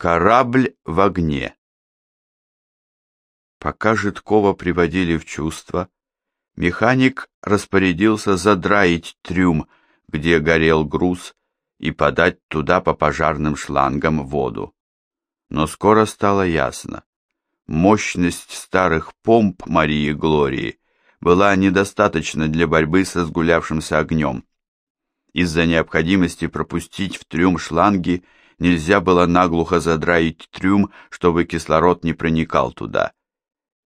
Корабль в огне. Пока Житкова приводили в чувство, механик распорядился задраить трюм, где горел груз, и подать туда по пожарным шлангам воду. Но скоро стало ясно. Мощность старых помп Марии Глории была недостаточна для борьбы со сгулявшимся огнем. Из-за необходимости пропустить в трюм шланги нельзя было наглухо задраить трюм, чтобы кислород не проникал туда.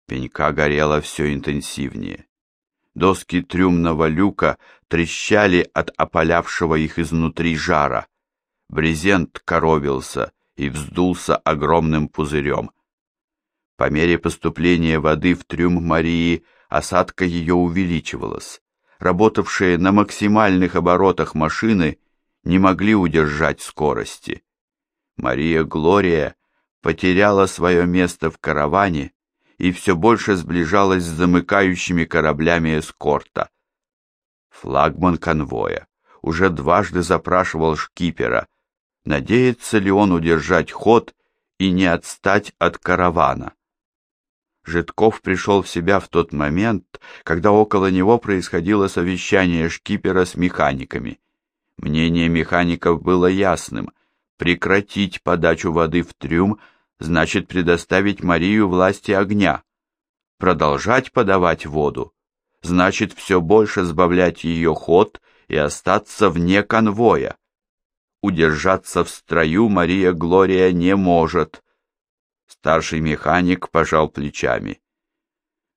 Пенька горела все интенсивнее. Доски трюмного люка трещали от опалявшего их изнутри жара. Брезент коробился и вздулся огромным пузырем. По мере поступления воды в трюм Марии осадка ее увеличивалась. Работавшие на максимальных оборотах машины не могли удержать скорости. Мария Глория потеряла свое место в караване и все больше сближалась с замыкающими кораблями эскорта. Флагман конвоя уже дважды запрашивал шкипера, надеется ли он удержать ход и не отстать от каравана. Житков пришел в себя в тот момент, когда около него происходило совещание шкипера с механиками. Мнение механиков было ясным. Прекратить подачу воды в трюм значит предоставить Марию власти огня. Продолжать подавать воду значит все больше сбавлять ее ход и остаться вне конвоя. Удержаться в строю Мария Глория не может. Старший механик пожал плечами.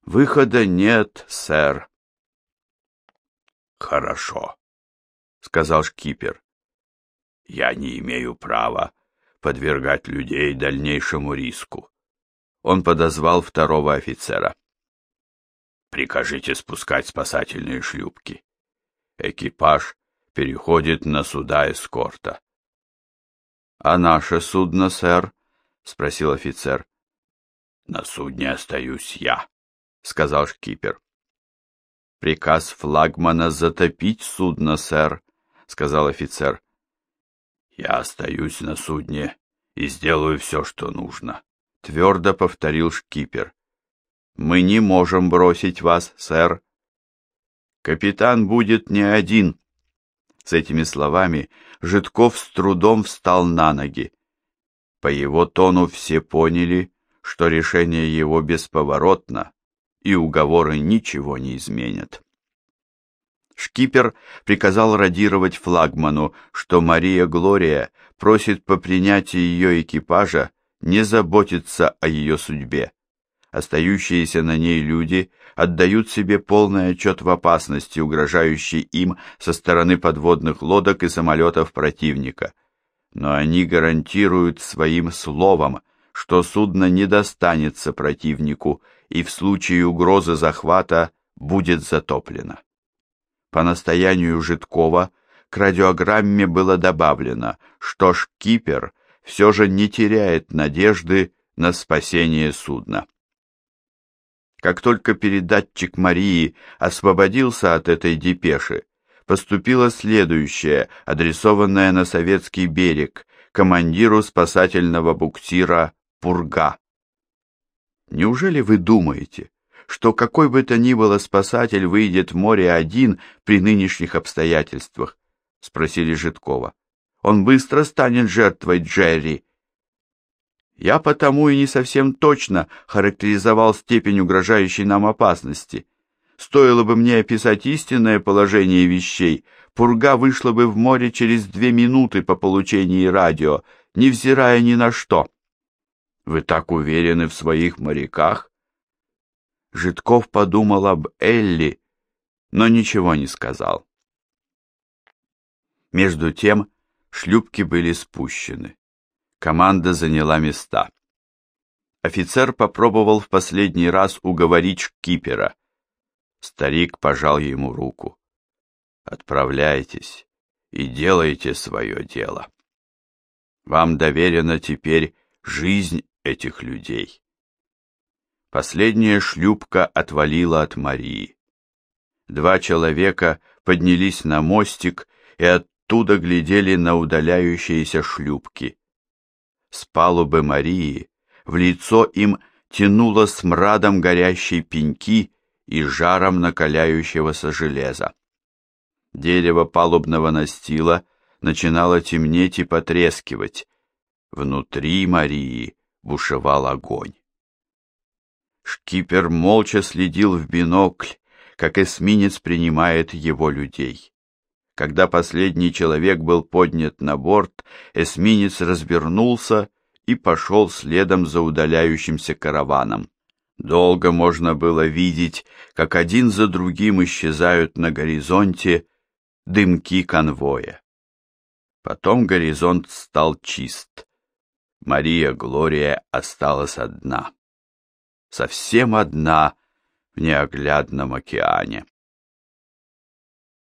Выхода нет, сэр. Хорошо, сказал шкипер. Я не имею права подвергать людей дальнейшему риску. Он подозвал второго офицера. Прикажите спускать спасательные шлюпки. Экипаж переходит на суда эскорта. — А наше судно, сэр? — спросил офицер. «На судне остаюсь я», — сказал шкипер. «Приказ флагмана затопить судно, сэр», — сказал офицер. «Я остаюсь на судне и сделаю все, что нужно», — твердо повторил шкипер. «Мы не можем бросить вас, сэр». «Капитан будет не один». С этими словами Житков с трудом встал на ноги. По его тону все поняли, что решение его бесповоротно, и уговоры ничего не изменят. Шкипер приказал радировать флагману, что Мария Глория просит по принятии ее экипажа не заботиться о ее судьбе. Остающиеся на ней люди отдают себе полный отчет в опасности, угрожающей им со стороны подводных лодок и самолетов противника – но они гарантируют своим словом, что судно не достанется противнику и в случае угрозы захвата будет затоплено. По настоянию Житкова к радиограмме было добавлено, что шкипер все же не теряет надежды на спасение судна. Как только передатчик Марии освободился от этой депеши, поступило следующее, адресованное на советский берег, командиру спасательного буксира «Пурга». Неужели вы думаете, что какой бы то ни было спасатель выйдет в море один при нынешних обстоятельствах? — спросили Житкова. — Он быстро станет жертвой Джерри. Я потому и не совсем точно характеризовал степень угрожающей нам опасности. Стоило бы мне описать истинное положение вещей, пурга вышла бы в море через две минуты по получении радио, невзирая ни на что. Вы так уверены в своих моряках? Житков подумал об Элли, но ничего не сказал. Между тем шлюпки были спущены. Команда заняла места. Офицер попробовал в последний раз уговорить шкипера — Старик пожал ему руку. «Отправляйтесь и делайте свое дело. Вам доверена теперь жизнь этих людей». Последняя шлюпка отвалила от Марии. Два человека поднялись на мостик и оттуда глядели на удаляющиеся шлюпки. С палубы Марии, в лицо им тянуло смрадом горящей пеньки и жаром накаляющегося железа. Дерево палубного настила начинало темнеть и потрескивать. Внутри Марии бушевал огонь. Шкипер молча следил в бинокль, как эсминец принимает его людей. Когда последний человек был поднят на борт, эсминец развернулся и пошел следом за удаляющимся караваном. Долго можно было видеть, как один за другим исчезают на горизонте дымки конвоя. Потом горизонт стал чист. Мария Глория осталась одна. Совсем одна в неоглядном океане.